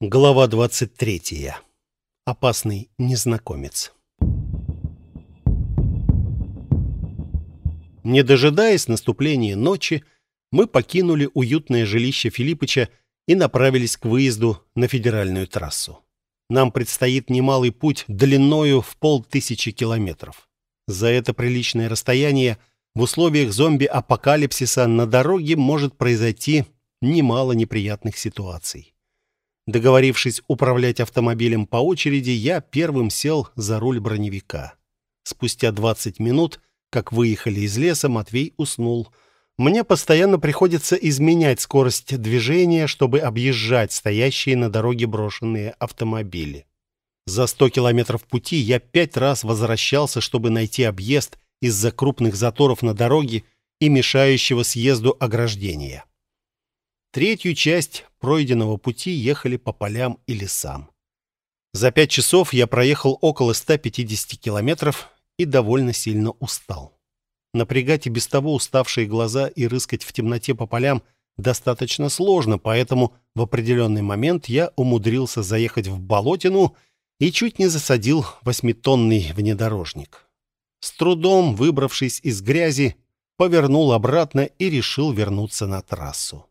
Глава 23. Опасный незнакомец. Не дожидаясь наступления ночи, мы покинули уютное жилище Филиппыча и направились к выезду на федеральную трассу. Нам предстоит немалый путь длиною в полтысячи километров. За это приличное расстояние в условиях зомби-апокалипсиса на дороге может произойти немало неприятных ситуаций. Договорившись управлять автомобилем по очереди, я первым сел за руль броневика. Спустя 20 минут, как выехали из леса, Матвей уснул. Мне постоянно приходится изменять скорость движения, чтобы объезжать стоящие на дороге брошенные автомобили. За 100 километров пути я пять раз возвращался, чтобы найти объезд из-за крупных заторов на дороге и мешающего съезду ограждения. Третью часть пройденного пути ехали по полям и лесам. За пять часов я проехал около 150 километров и довольно сильно устал. Напрягать и без того уставшие глаза и рыскать в темноте по полям достаточно сложно, поэтому в определенный момент я умудрился заехать в болотину и чуть не засадил восьмитонный внедорожник. С трудом выбравшись из грязи, повернул обратно и решил вернуться на трассу.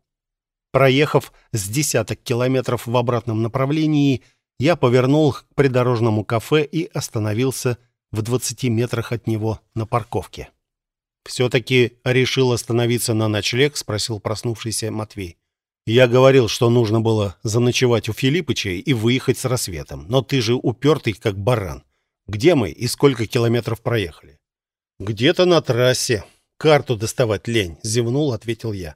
Проехав с десяток километров в обратном направлении, я повернул к придорожному кафе и остановился в 20 метрах от него на парковке. «Все-таки решил остановиться на ночлег?» — спросил проснувшийся Матвей. «Я говорил, что нужно было заночевать у Филиппыча и выехать с рассветом. Но ты же упертый, как баран. Где мы и сколько километров проехали?» «Где-то на трассе. Карту доставать лень», — зевнул, ответил я.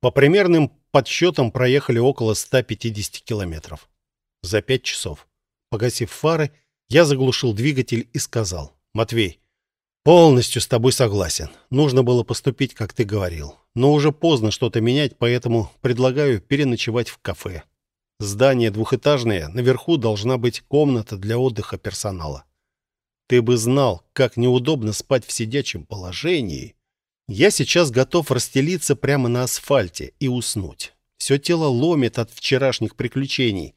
«По примерным подсчетам проехали около 150 километров. За пять часов. Погасив фары, я заглушил двигатель и сказал. «Матвей, полностью с тобой согласен. Нужно было поступить, как ты говорил. Но уже поздно что-то менять, поэтому предлагаю переночевать в кафе. Здание двухэтажное, наверху должна быть комната для отдыха персонала. Ты бы знал, как неудобно спать в сидячем положении. Я сейчас готов расстелиться прямо на асфальте и уснуть. Все тело ломит от вчерашних приключений.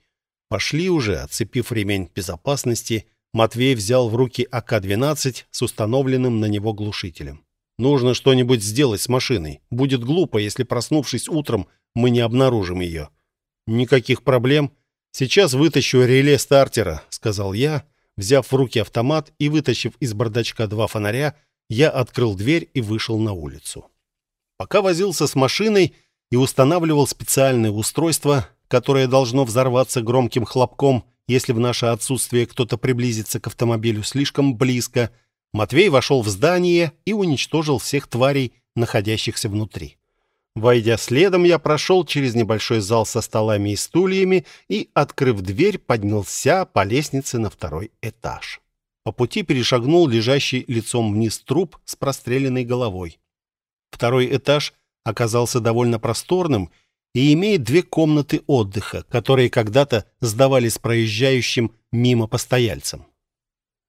Пошли уже, отцепив ремень безопасности, Матвей взял в руки АК-12 с установленным на него глушителем. Нужно что-нибудь сделать с машиной. Будет глупо, если, проснувшись утром, мы не обнаружим ее. Никаких проблем. Сейчас вытащу реле стартера, сказал я, взяв в руки автомат и вытащив из бардачка два фонаря, я открыл дверь и вышел на улицу. Пока возился с машиной и устанавливал специальное устройство, которое должно взорваться громким хлопком, если в наше отсутствие кто-то приблизится к автомобилю слишком близко, Матвей вошел в здание и уничтожил всех тварей, находящихся внутри. Войдя следом, я прошел через небольшой зал со столами и стульями и, открыв дверь, поднялся по лестнице на второй этаж. По пути перешагнул лежащий лицом вниз труп с простреленной головой. Второй этаж оказался довольно просторным и имеет две комнаты отдыха, которые когда-то сдавались проезжающим мимо постояльцам.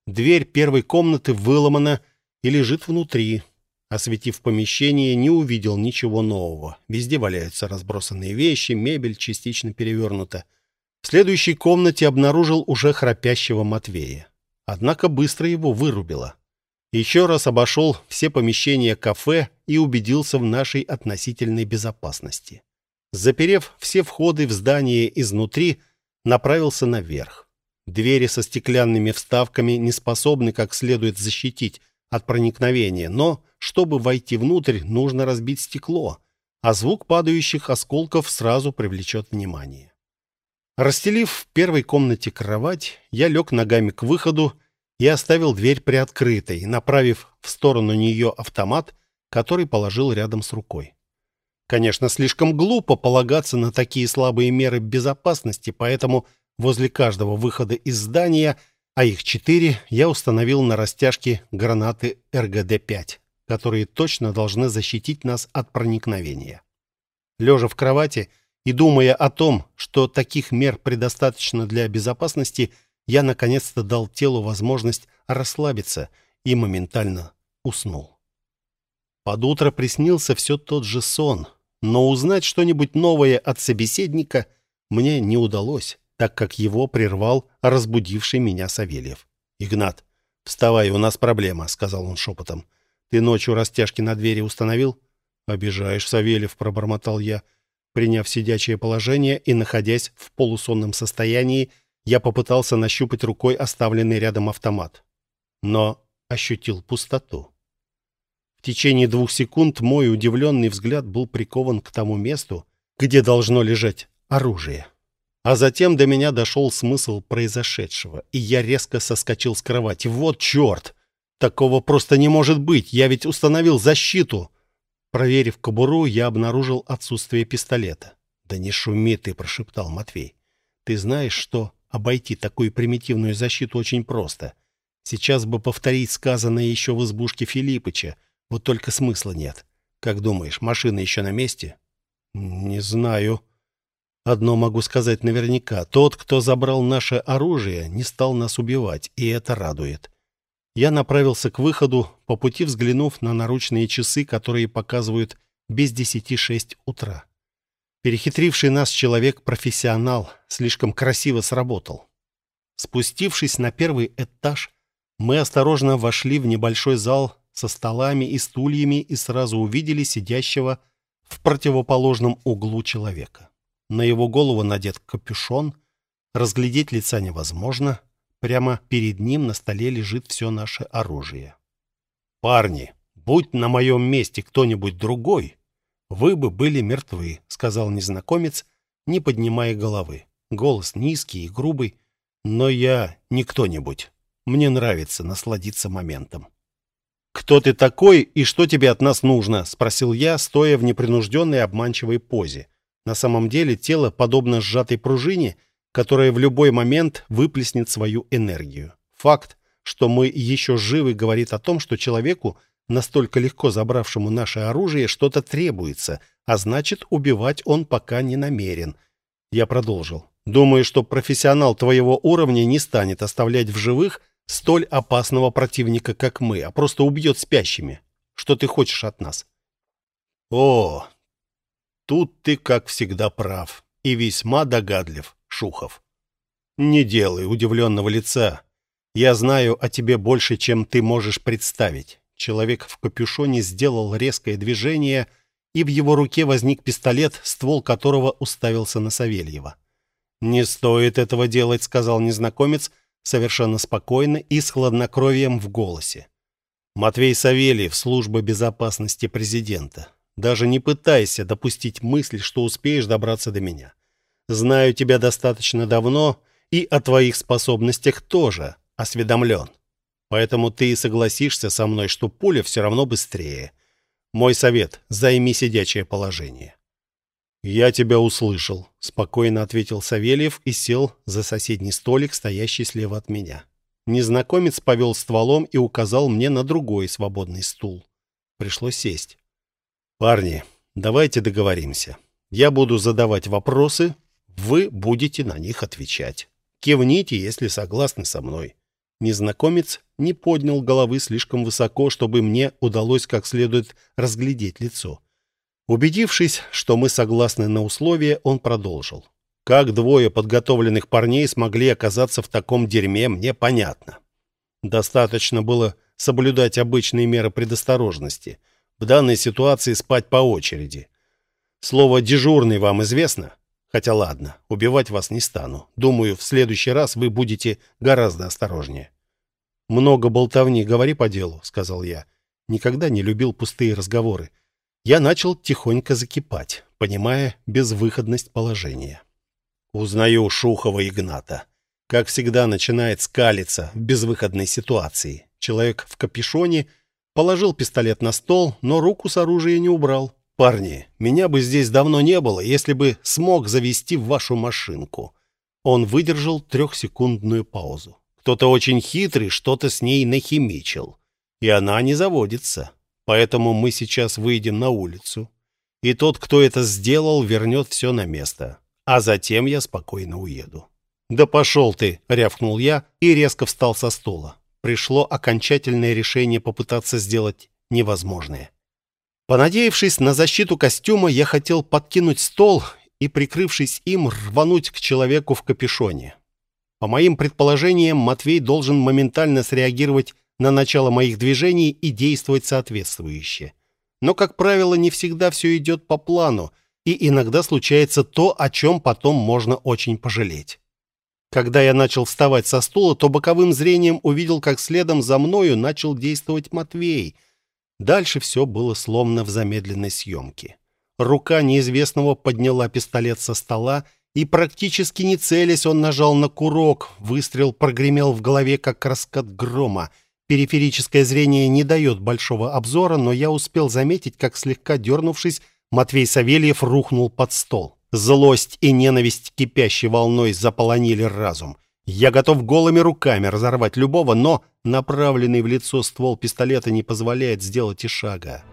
Дверь первой комнаты выломана и лежит внутри. Осветив помещение, не увидел ничего нового. Везде валяются разбросанные вещи, мебель частично перевернута. В следующей комнате обнаружил уже храпящего Матвея однако быстро его вырубило. Еще раз обошел все помещения кафе и убедился в нашей относительной безопасности. Заперев все входы в здание изнутри, направился наверх. Двери со стеклянными вставками не способны как следует защитить от проникновения, но, чтобы войти внутрь, нужно разбить стекло, а звук падающих осколков сразу привлечет внимание. Расстелив в первой комнате кровать, я лег ногами к выходу и оставил дверь приоткрытой, направив в сторону нее автомат, который положил рядом с рукой. Конечно, слишком глупо полагаться на такие слабые меры безопасности, поэтому возле каждого выхода из здания, а их четыре, я установил на растяжке гранаты РГД-5, которые точно должны защитить нас от проникновения. Лежа в кровати, и думая о том, что таких мер предостаточно для безопасности, я наконец-то дал телу возможность расслабиться и моментально уснул. Под утро приснился все тот же сон, но узнать что-нибудь новое от собеседника мне не удалось. так как его прервал разбудивший меня Савельев. «Игнат, вставай, у нас проблема», — сказал он шепотом. «Ты ночью растяжки на двери установил?» «Обижаешь, Савельев», — пробормотал я. Приняв сидячее положение и находясь в полусонном состоянии, я попытался нащупать рукой оставленный рядом автомат. Но ощутил пустоту. В течение двух секунд мой удивленный взгляд был прикован к тому месту, где должно лежать оружие. А затем до меня дошел смысл произошедшего, и я резко соскочил с кровати. Вот черт! Такого просто не может быть, я ведь установил защиту. Проверив кобуру, я обнаружил отсутствие пистолета. «Да не шуми ты», — прошептал Матвей. «Ты знаешь, что обойти такую примитивную защиту очень просто. Сейчас бы повторить сказанное еще в избушке Филиппыча, вот только смысла нет. Как думаешь, машина еще на месте?» «Не знаю», Одно могу сказать наверняка. Тот, кто забрал наше оружие, не стал нас убивать, и это радует. Я направился к выходу, по пути взглянув на наручные часы, которые показывают без десяти шесть утра. Перехитривший нас человек-профессионал слишком красиво сработал. Спустившись на первый этаж, мы осторожно вошли в небольшой зал со столами и стульями и сразу увидели сидящего в противоположном углу человека. На его голову надет капюшон. Разглядеть лица невозможно. Прямо перед ним на столе лежит все наше оружие. «Парни, будь на моем месте кто-нибудь другой, вы бы были мертвы», — сказал незнакомец, не поднимая головы. Голос низкий и грубый, но я не кто-нибудь. Мне нравится насладиться моментом. «Кто ты такой и что тебе от нас нужно?» — спросил я, стоя в непринужденной обманчивой позе. На самом деле тело подобно сжатой пружине, которая в любой момент выплеснет свою энергию. Факт, что мы еще живы, говорит о том, что человеку, настолько легко забравшему наше оружие, что-то требуется, а значит, убивать он пока не намерен. Я продолжил. Думаю, что профессионал твоего уровня не станет оставлять в живых столь опасного противника, как мы, а просто убьет спящими. Что ты хочешь от нас? О, Тут ты, как всегда, прав и весьма догадлив, Шухов. Не делай удивленного лица. Я знаю о тебе больше, чем ты можешь представить. Человек в капюшоне сделал резкое движение, и в его руке возник пистолет, ствол которого уставился на Савельева. «Не стоит этого делать», — сказал незнакомец, совершенно спокойно и с хладнокровием в голосе. «Матвей Савельев, служба безопасности президента. Даже не пытайся допустить мысль, что успеешь добраться до меня. Знаю тебя достаточно давно и о твоих способностях тоже осведомлен. Поэтому ты согласишься со мной, что пуля все равно быстрее. Мой совет — займи сидячее положение». «Я тебя услышал», — спокойно ответил Савельев и сел за соседний столик, стоящий слева от меня. Незнакомец повел стволом и указал мне на другой свободный стул. Пришлось сесть. Парни, давайте договоримся. Я буду задавать вопросы, вы будете на них отвечать. Кивните, если согласны со мной. Незнакомец не поднял головы слишком высоко, чтобы мне удалось как следует разглядеть лицо. Убедившись, что мы согласны на условия, он продолжил. Как двое подготовленных парней смогли оказаться в таком дерьме, мне понятно. Достаточно было соблюдать обычные меры предосторожности. В данной ситуации спать по очереди. Слово «дежурный» вам известно? Хотя ладно, убивать вас не стану. Думаю, в следующий раз вы будете гораздо осторожнее. «Много болтовни, говори по делу», — сказал я. Никогда не любил пустые разговоры. Я начал тихонько закипать, понимая безвыходность положения. Узнаю Шухова Игната. Как всегда, начинает скалиться в безвыходной ситуации. Человек в капюшоне Положил пистолет на стол, но руку с оружия не убрал. «Парни, меня бы здесь давно не было, если бы смог завести в вашу машинку». Он выдержал трехсекундную паузу. «Кто-то очень хитрый что-то с ней нахимичил. И она не заводится. Поэтому мы сейчас выйдем на улицу. И тот, кто это сделал, вернет все на место. А затем я спокойно уеду». «Да пошел ты!» — рявкнул я и резко встал со стула пришло окончательное решение попытаться сделать невозможное. Понадеявшись на защиту костюма, я хотел подкинуть стол и, прикрывшись им, рвануть к человеку в капюшоне. По моим предположениям, Матвей должен моментально среагировать на начало моих движений и действовать соответствующе. Но, как правило, не всегда все идет по плану, и иногда случается то, о чем потом можно очень пожалеть. Когда я начал вставать со стула, то боковым зрением увидел, как следом за мною начал действовать Матвей. Дальше все было словно в замедленной съемке. Рука неизвестного подняла пистолет со стола, и практически не целясь, он нажал на курок. Выстрел прогремел в голове, как раскат грома. Периферическое зрение не дает большого обзора, но я успел заметить, как слегка дернувшись, Матвей Савельев рухнул под стол. Злость и ненависть кипящей волной заполонили разум. Я готов голыми руками разорвать любого, но направленный в лицо ствол пистолета не позволяет сделать и шага.